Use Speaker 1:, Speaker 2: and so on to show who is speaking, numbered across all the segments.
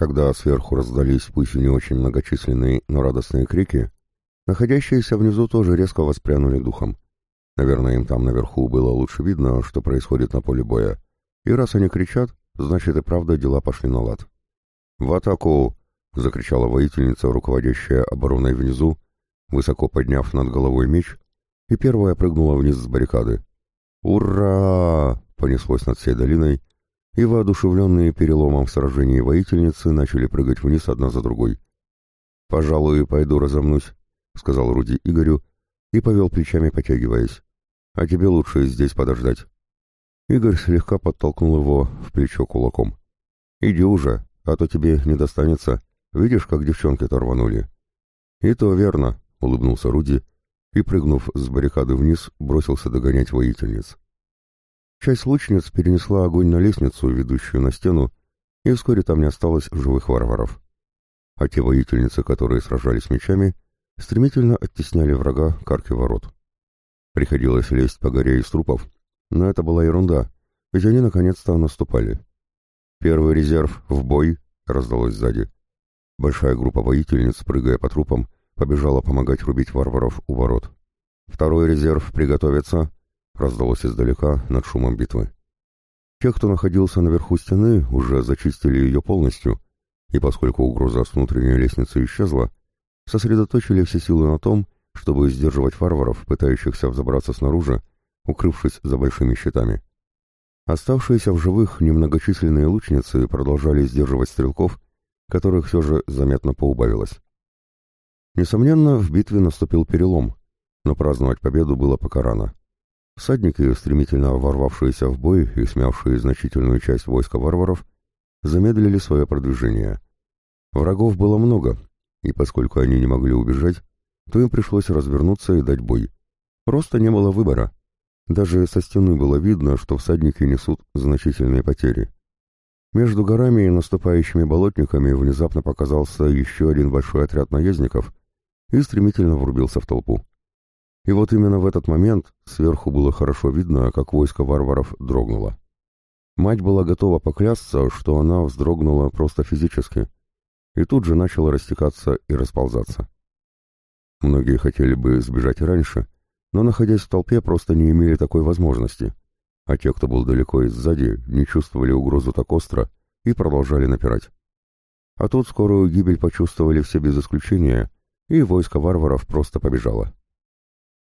Speaker 1: Когда сверху раздались пусть и не очень многочисленные, но радостные крики, находящиеся внизу тоже резко воспрянули духом. Наверное, им там наверху было лучше видно, что происходит на поле боя. И раз они кричат, значит и правда дела пошли на лад. «В атаку!» — закричала воительница, руководящая обороной внизу, высоко подняв над головой меч, и первая прыгнула вниз с баррикады. «Ура!» — понеслось над всей долиной, и воодушевленные переломом в сражении воительницы начали прыгать вниз одна за другой. «Пожалуй, пойду разомнусь», — сказал Руди Игорю и повел плечами, потягиваясь. «А тебе лучше здесь подождать». Игорь слегка подтолкнул его в плечо кулаком. «Иди уже, а то тебе не достанется. Видишь, как девчонки-то рванули?» «И то верно», — улыбнулся Руди и, прыгнув с баррикады вниз, бросился догонять воительниц. Часть лучниц перенесла огонь на лестницу, ведущую на стену, и вскоре там не осталось живых варваров. А те воительницы, которые сражались мечами, стремительно оттесняли врага к арке ворот. Приходилось лезть по горе из трупов, но это была ерунда, ведь они наконец-то наступали. «Первый резерв в бой!» — раздалось сзади. Большая группа воительниц, прыгая по трупам, побежала помогать рубить варваров у ворот. «Второй резерв приготовиться!» Раздалось издалека над шумом битвы. Те, кто находился наверху стены, уже зачистили ее полностью, и поскольку угроза с внутренней лестницы исчезла, сосредоточили все силы на том, чтобы сдерживать варваров, пытающихся взобраться снаружи, укрывшись за большими щитами. Оставшиеся в живых немногочисленные лучницы продолжали сдерживать стрелков, которых все же заметно поубавилось. Несомненно, в битве наступил перелом, но праздновать победу было пока рано. Всадники, стремительно ворвавшиеся в бой и смявшие значительную часть войска варваров, замедлили свое продвижение. Врагов было много, и поскольку они не могли убежать, то им пришлось развернуться и дать бой. Просто не было выбора. Даже со стены было видно, что всадники несут значительные потери. Между горами и наступающими болотниками внезапно показался еще один большой отряд наездников и стремительно врубился в толпу. И вот именно в этот момент сверху было хорошо видно, как войско варваров дрогнуло. Мать была готова поклясться, что она вздрогнула просто физически, и тут же начала растекаться и расползаться. Многие хотели бы сбежать раньше, но, находясь в толпе, просто не имели такой возможности, а те, кто был далеко и сзади, не чувствовали угрозу так остро и продолжали напирать. А тут скорую гибель почувствовали все без исключения, и войско варваров просто побежало.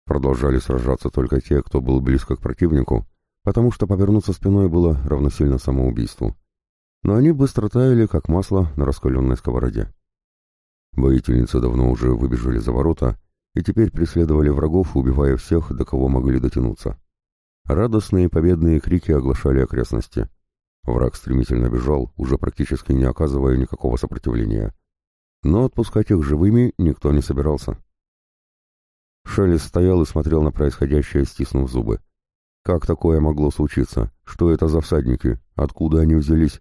Speaker 1: Продолжали сражаться только те, кто был близко к противнику, потому что повернуться спиной было равносильно самоубийству. Но они быстро таяли, как масло на раскаленной сковороде. Воительницы давно уже выбежали за ворота и теперь преследовали врагов, убивая всех, до кого могли дотянуться. Радостные победные крики оглашали окрестности. Враг стремительно бежал, уже практически не оказывая никакого сопротивления. Но отпускать их живыми никто не собирался. Шелест стоял и смотрел на происходящее, стиснув зубы. Как такое могло случиться? Что это за всадники? Откуда они взялись?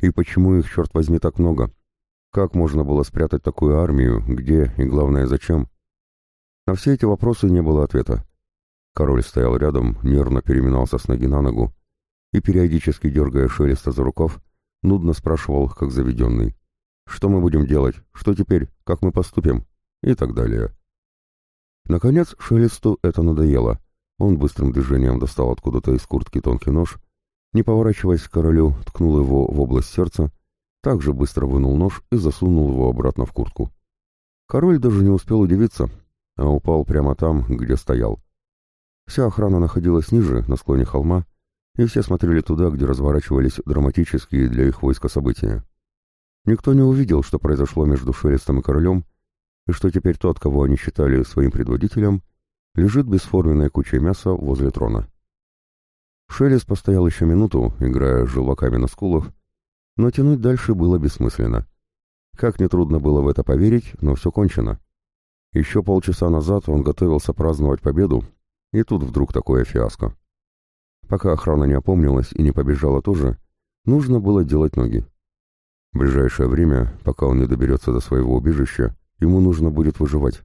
Speaker 1: И почему их, черт возьми, так много? Как можно было спрятать такую армию? Где и, главное, зачем? На все эти вопросы не было ответа. Король стоял рядом, нервно переминался с ноги на ногу и, периодически дергая Шелеста за рукав, нудно спрашивал, как заведенный. «Что мы будем делать? Что теперь? Как мы поступим?» И так далее. Наконец Шелесту это надоело. Он быстрым движением достал откуда-то из куртки тонкий нож, не поворачиваясь к королю, ткнул его в область сердца, также быстро вынул нож и засунул его обратно в куртку. Король даже не успел удивиться, а упал прямо там, где стоял. Вся охрана находилась ниже, на склоне холма, и все смотрели туда, где разворачивались драматические для их войска события. Никто не увидел, что произошло между Шелестом и королем, и что теперь тот, кого они считали своим предводителем, лежит бесформенной кучей мяса возле трона. Шелест постоял еще минуту, играя желваками на скулах, но тянуть дальше было бессмысленно. Как нетрудно было в это поверить, но все кончено. Еще полчаса назад он готовился праздновать победу, и тут вдруг такое фиаско. Пока охрана не опомнилась и не побежала тоже, нужно было делать ноги. В ближайшее время, пока он не доберется до своего убежища, Ему нужно будет выживать.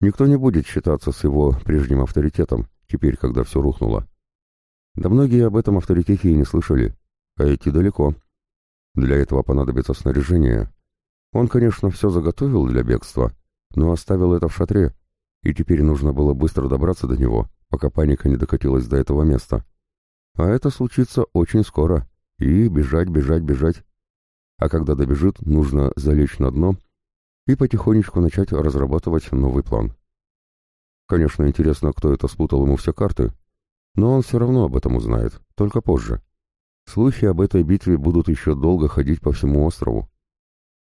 Speaker 1: Никто не будет считаться с его прежним авторитетом, теперь, когда все рухнуло. Да многие об этом авторитете и не слышали, а идти далеко. Для этого понадобится снаряжение. Он, конечно, все заготовил для бегства, но оставил это в шатре, и теперь нужно было быстро добраться до него, пока паника не докатилась до этого места. А это случится очень скоро, и бежать, бежать, бежать. А когда добежит, нужно залечь на дно и потихонечку начать разрабатывать новый план. Конечно, интересно, кто это спутал ему все карты, но он все равно об этом узнает, только позже. Слухи об этой битве будут еще долго ходить по всему острову.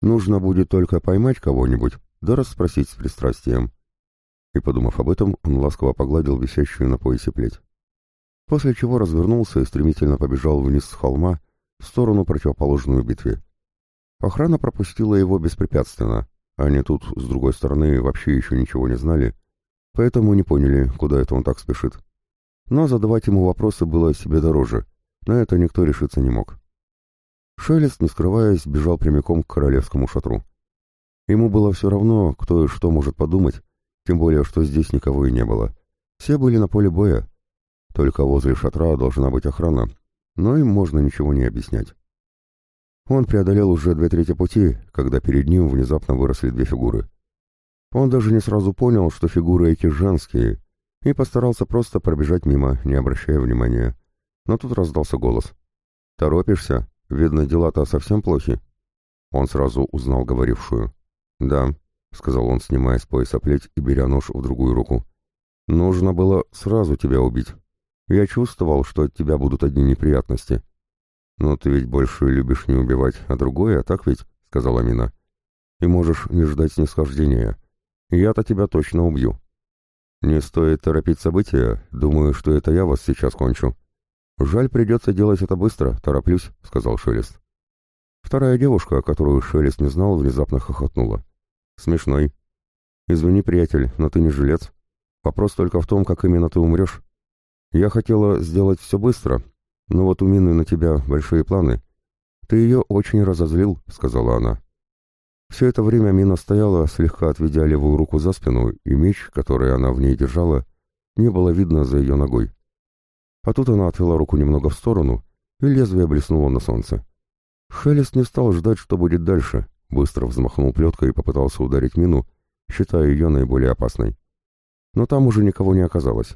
Speaker 1: Нужно будет только поймать кого-нибудь, да расспросить с пристрастием. И, подумав об этом, он ласково погладил висящую на поясе плеть. После чего развернулся и стремительно побежал вниз с холма в сторону противоположную битве. Охрана пропустила его беспрепятственно. Они тут, с другой стороны, вообще еще ничего не знали, поэтому не поняли, куда это он так спешит. Но задавать ему вопросы было себе дороже. На это никто решиться не мог. Шелест, не скрываясь, бежал прямиком к королевскому шатру. Ему было все равно, кто и что может подумать, тем более, что здесь никого и не было. Все были на поле боя. Только возле шатра должна быть охрана, но им можно ничего не объяснять. Он преодолел уже две трети пути, когда перед ним внезапно выросли две фигуры. Он даже не сразу понял, что фигуры эти женские, и постарался просто пробежать мимо, не обращая внимания. Но тут раздался голос. «Торопишься? Видно, дела-то совсем плохи». Он сразу узнал говорившую. «Да», — сказал он, снимая с пояса плеть и беря нож в другую руку. «Нужно было сразу тебя убить. Я чувствовал, что от тебя будут одни неприятности». «Но ты ведь больше любишь не убивать, а другое, так ведь?» — сказала Мина. «И можешь не ждать снисхождения. Я-то тебя точно убью». «Не стоит торопить события. Думаю, что это я вас сейчас кончу». «Жаль, придется делать это быстро. Тороплюсь», — сказал Шелест. Вторая девушка, которую Шелест не знал, внезапно хохотнула. «Смешной. Извини, приятель, но ты не жилец. Вопрос только в том, как именно ты умрешь. Я хотела сделать все быстро, но вот у Мины на тебя большие планы. Ты ее очень разозлил», — сказала она. Все это время Мина стояла, слегка отведя левую руку за спину, и меч, который она в ней держала, не было видно за ее ногой. А тут она отвела руку немного в сторону, и лезвие блеснуло на солнце. Шелест не стал ждать, что будет дальше, быстро взмахнул плеткой и попытался ударить Мину, считая ее наиболее опасной. Но там уже никого не оказалось.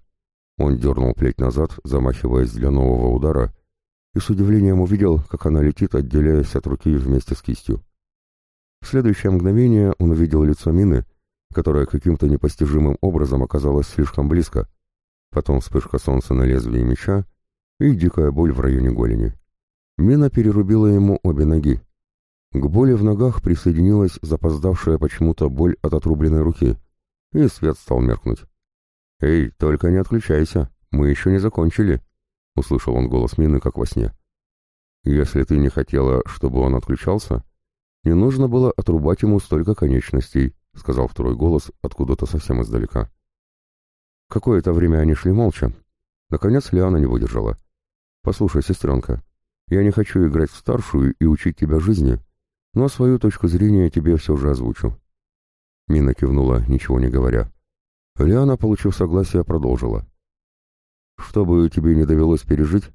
Speaker 1: Он дернул плеть назад, замахиваясь для нового удара, и с удивлением увидел, как она летит, отделяясь от руки вместе с кистью. В следующее мгновение он увидел лицо Мины, которое каким-то непостижимым образом оказалось слишком близко. Потом вспышка солнца на лезвии меча и дикая боль в районе голени. Мина перерубила ему обе ноги. К боли в ногах присоединилась запоздавшая почему-то боль от отрубленной руки, и свет стал меркнуть. «Эй, только не отключайся, мы еще не закончили», — услышал он голос Мины, как во сне. «Если ты не хотела, чтобы он отключался, «Не нужно было отрубать ему столько конечностей», — сказал второй голос откуда-то совсем издалека. Какое-то время они шли молча. Наконец Лиана не выдержала. «Послушай, сестренка, я не хочу играть в старшую и учить тебя жизни, но свою точку зрения тебе все же озвучу». Мина кивнула, ничего не говоря. Лиана, получив согласие, продолжила. «Что бы тебе не довелось пережить,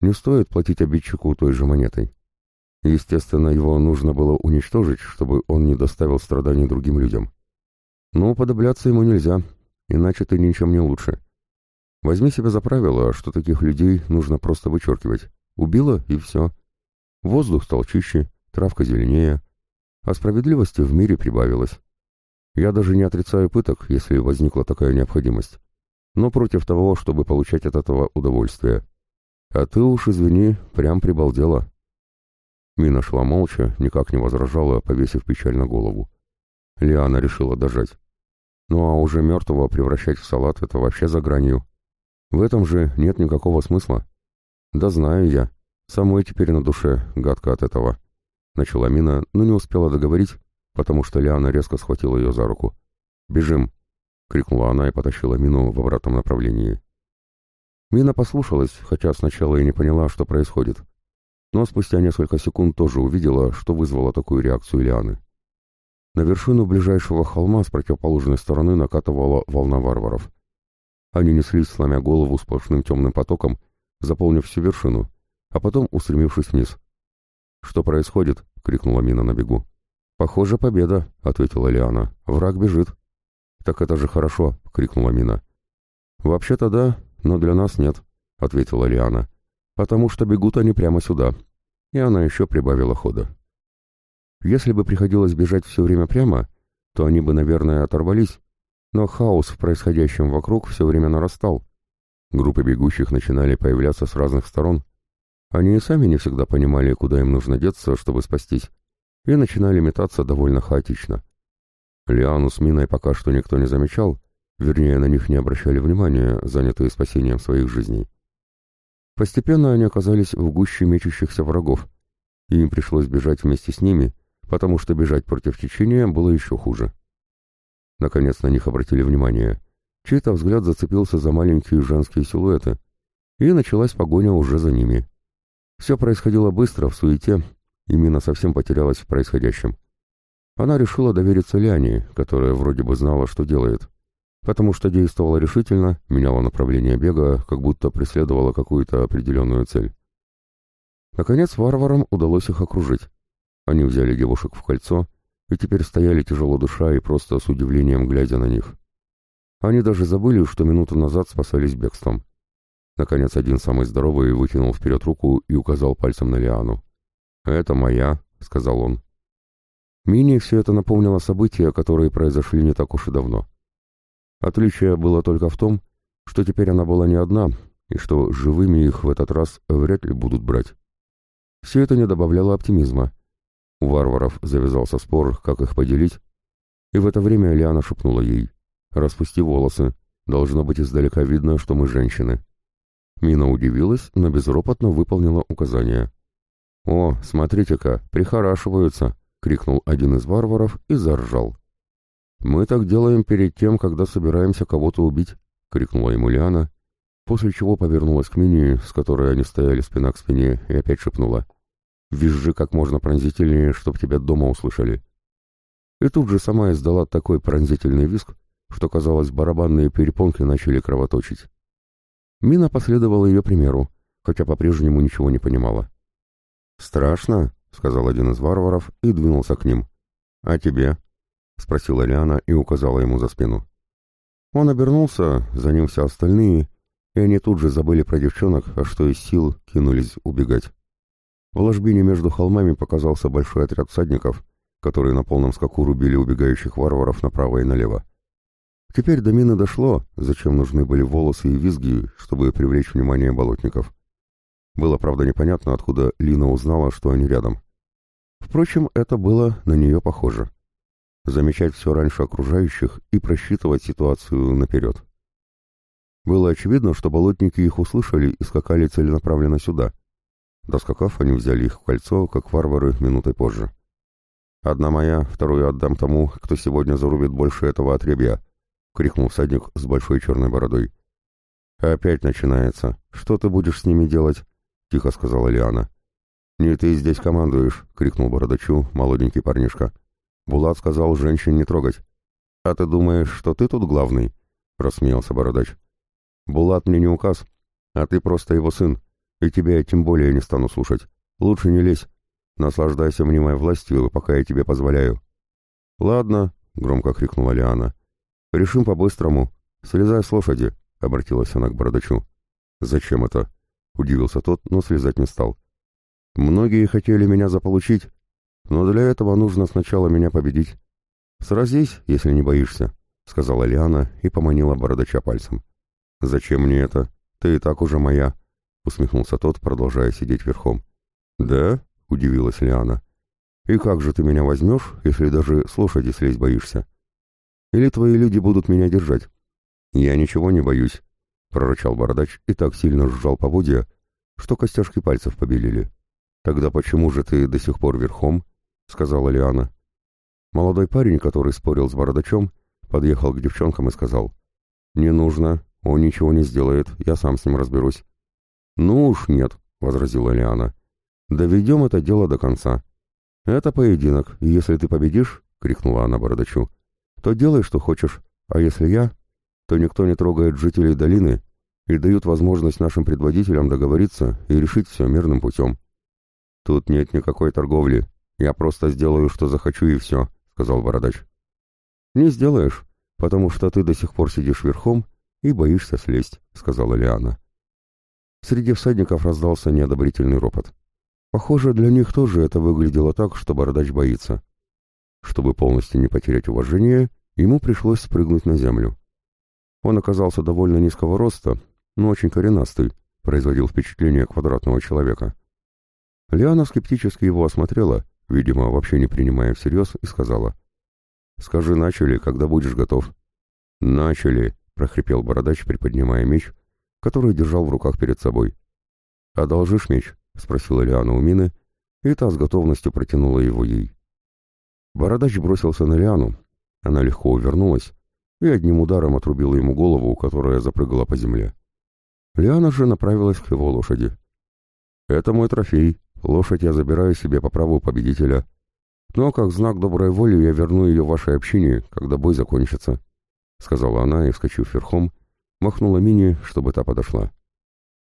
Speaker 1: не стоит платить обидчику той же монетой. Естественно, его нужно было уничтожить, чтобы он не доставил страданий другим людям. Но подобляться ему нельзя, иначе ты ничем не лучше. Возьми себе за правило, что таких людей нужно просто вычеркивать. Убило и все. Воздух стал чище, травка зеленее, а справедливости в мире прибавилось. Я даже не отрицаю пыток, если возникла такая необходимость, но против того, чтобы получать от этого удовольствие. А ты уж, извини, прям прибалдела. Мина шла молча, никак не возражала, повесив печаль на голову. Лиана решила дожать. Ну а уже мертвого превращать в салат — это вообще за гранью. В этом же нет никакого смысла. Да знаю я. Самой теперь на душе гадко от этого. Начала Мина, но не успела договорить, потому что Лиана резко схватила ее за руку. «Бежим!» — крикнула она и потащила Мину в обратном направлении. Мина послушалась, хотя сначала и не поняла, что происходит но спустя несколько секунд тоже увидела, что вызвало такую реакцию Лианы. На вершину ближайшего холма с противоположной стороны накатывала волна варваров. Они неслись, сломя голову сплошным темным потоком, заполнив всю вершину, а потом устремившись вниз. «Что происходит?» — крикнула Мина на бегу. «Похоже, победа», — ответила Лиана. «Враг бежит». «Так это же хорошо», — крикнула Мина. «Вообще-то да, но для нас нет», — ответила Лиана. «Потому что бегут они прямо сюда». И она еще прибавила хода. Если бы приходилось бежать все время прямо, то они бы, наверное, оторвались, но хаос в происходящем вокруг все время нарастал. Группы бегущих начинали появляться с разных сторон. Они и сами не всегда понимали, куда им нужно деться, чтобы спастись и начинали метаться довольно хаотично. Лиану с Миной пока что никто не замечал, вернее, на них не обращали внимания, занятые спасением своих жизней. Постепенно они оказались в гуще мечущихся врагов, и им пришлось бежать вместе с ними, потому что бежать против течения было еще хуже. Наконец на них обратили внимание. Чей-то взгляд зацепился за маленькие женские силуэты, и началась погоня уже за ними. Все происходило быстро, в суете, и Мина совсем потерялась в происходящем. Она решила довериться Ляне, которая вроде бы знала, что делает, потому что действовала решительно, меняла направление бега, как будто преследовала какую-то определенную цель. Наконец варварам удалось их окружить. Они взяли девушек в кольцо и теперь стояли тяжело душа и просто с удивлением глядя на них. Они даже забыли, что минуту назад спасались бегством. Наконец один самый здоровый вытянул вперед руку и указал пальцем на Лиану. «Это моя», — сказал он. Мини все это напомнило события, которые произошли не так уж и давно. Отличие было только в том, что теперь она была не одна, и что живыми их в этот раз вряд ли будут брать. Все это не добавляло оптимизма. У варваров завязался спор, как их поделить, и в это время Лиана шепнула ей, «Распусти волосы, должно быть издалека видно, что мы женщины». Мина удивилась, но безропотно выполнила указание. «О, смотрите-ка, прихорашиваются!» — крикнул один из варваров и заржал. «Мы так делаем перед тем, когда собираемся кого-то убить», — крикнула ему Лиана, после чего повернулась к Мини, с которой они стояли спина к спине, и опять шепнула. «Визжи как можно пронзительнее, чтоб тебя дома услышали». И тут же сама издала такой пронзительный визг, что, казалось, барабанные перепонки начали кровоточить. Мина последовала ее примеру, хотя по-прежнему ничего не понимала. «Страшно?» — сказал один из варваров и двинулся к ним. «А тебе?» — спросила Лиана и указала ему за спину. Он обернулся, за ним все остальные, и они тут же забыли про девчонок, а что из сил кинулись убегать. В ложбине между холмами показался большой отряд всадников, которые на полном скаку рубили убегающих варваров направо и налево. Теперь до мины дошло, зачем нужны были волосы и визги, чтобы привлечь внимание болотников. Было, правда, непонятно, откуда Лина узнала, что они рядом. Впрочем, это было на нее похоже. Замечать все раньше окружающих и просчитывать ситуацию наперед. Было очевидно, что болотники их услышали и скакали целенаправленно сюда. Доскакав, они взяли их в кольцо, как варвары, минутой позже. «Одна моя, вторую отдам тому, кто сегодня зарубит больше этого отребья», — крикнул всадник с большой черной бородой. «Опять начинается. Что ты будешь с ними делать?» — тихо сказала Лиана. «Не ты здесь командуешь!» — крикнул бородачу молоденький парнишка. Булат сказал женщин не трогать. «А ты думаешь, что ты тут главный?» — рассмеялся бородач. «Булат мне не указ, а ты просто его сын, и тебя я тем более не стану слушать. Лучше не лезь. Наслаждайся мнимой властью, пока я тебе позволяю». «Ладно», — громко крикнула Лиана. «Решим по-быстрому. Слезай с лошади», — обратилась она к бородачу. «Зачем это?» Удивился тот, но слезать не стал. Многие хотели меня заполучить, но для этого нужно сначала меня победить. Сразись, если не боишься, сказала Лиана и поманила бородача пальцем. Зачем мне это? Ты и так уже моя, усмехнулся тот, продолжая сидеть верхом. Да? удивилась Лиана. И как же ты меня возьмешь, если даже с лошади слезть боишься? Или твои люди будут меня держать? Я ничего не боюсь, — прорычал бородач и так сильно сжал поводья, что костяшки пальцев побелели. «Тогда почему же ты до сих пор верхом?» — сказала Лиана. Молодой парень, который спорил с бородачом, подъехал к девчонкам и сказал. «Не нужно, он ничего не сделает, я сам с ним разберусь». «Ну уж нет», — возразила Лиана. «Доведем это дело до конца. Это поединок, и если ты победишь, — крикнула она бородачу, — то делай, что хочешь, а если я, то никто не трогает жителей долины и дают возможность нашим предводителям договориться и решить все мирным путем. «Тут нет никакой торговли. Я просто сделаю, что захочу, и все», — сказал Бородач. «Не сделаешь, потому что ты до сих пор сидишь верхом и боишься слезть», — сказала Лиана. Среди всадников раздался неодобрительный ропот. Похоже, для них тоже это выглядело так, что Бородач боится. Чтобы полностью не потерять уважение, ему пришлось спрыгнуть на землю. Он оказался довольно низкого роста, но очень коренастый, производил впечатление квадратного человека. Лиана скептически его осмотрела, видимо, вообще не принимая всерьез, и сказала, «Скажи, начали, когда будешь готов». «Начали», — прохрипел бородач, приподнимая меч, который держал в руках перед собой. «Одолжишь меч?» — спросила Лиана у Мины, и та с готовностью протянула его ей. Бородач бросился на Лиану, она легко увернулась и одним ударом отрубила ему голову, которая запрыгала по земле. Лиана же направилась к его лошади. «Это мой трофей. Лошадь я забираю себе по праву победителя. Но как знак доброй воли я верну ее вашей общине, когда бой закончится», — сказала она и, вскочив верхом, махнула Мине, чтобы та подошла.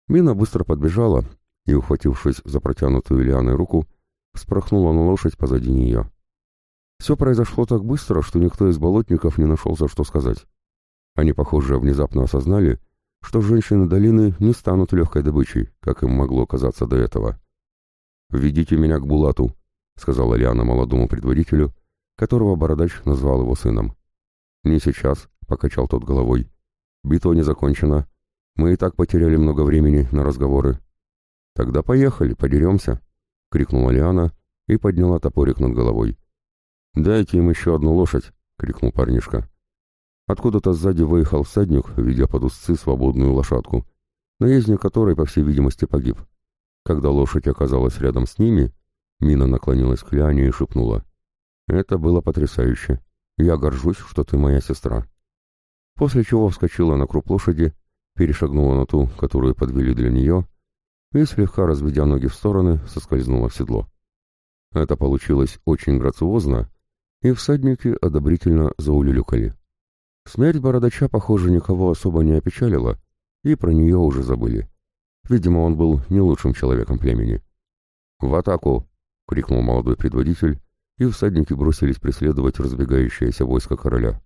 Speaker 1: Мина быстро подбежала и, ухватившись за протянутую Лианой руку, спорхнула на лошадь позади нее. Все произошло так быстро, что никто из болотников не нашелся, что сказать. Они, похоже, внезапно осознали, что женщины долины не станут легкой добычей, как им могло казаться до этого. «Ведите меня к Булату», — сказала Лиана молодому предводителю, которого Бородач назвал его сыном. «Не сейчас», — покачал тот головой. «Битва не закончена. Мы и так потеряли много времени на разговоры». «Тогда поехали, подеремся», — крикнула Лиана и подняла топорик над головой. «Дайте им еще одну лошадь!» — крикнул парнишка. Откуда-то сзади выехал всадник, видя под узцы свободную лошадку, наездник которой, по всей видимости, погиб. Когда лошадь оказалась рядом с ними, Мина наклонилась к Лиане и шепнула. «Это было потрясающе. Я горжусь, что ты моя сестра». После чего вскочила на круп лошади, перешагнула на ту, которую подвели для нее, и, слегка разведя ноги в стороны, соскользнула в седло. Это получилось очень грациозно и всадники одобрительно заулюлюкали. Смерть бородача, похоже, никого особо не опечалила, и про нее уже забыли. Видимо, он был не лучшим человеком племени. «В атаку!» — крикнул молодой предводитель, и всадники бросились преследовать разбегающееся войско короля.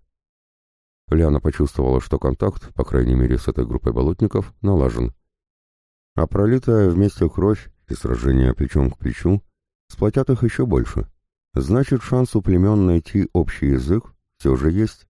Speaker 1: Ляна почувствовала, что контакт, по крайней мере с этой группой болотников, налажен. А пролитая вместе кровь и сражение плечом к плечу сплотят их еще больше. Значит, шанс у племен найти общий язык все же есть.